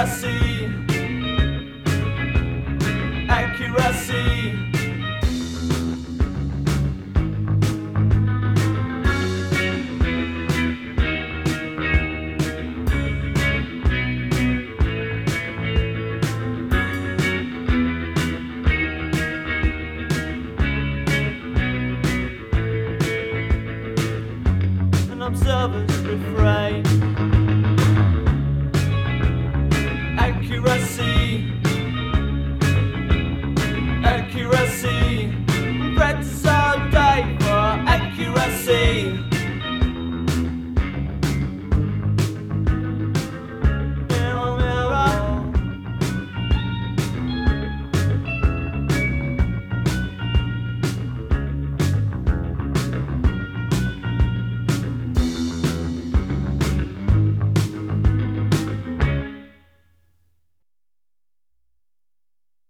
accuracy. Accuracy. Observers refrain. regrets.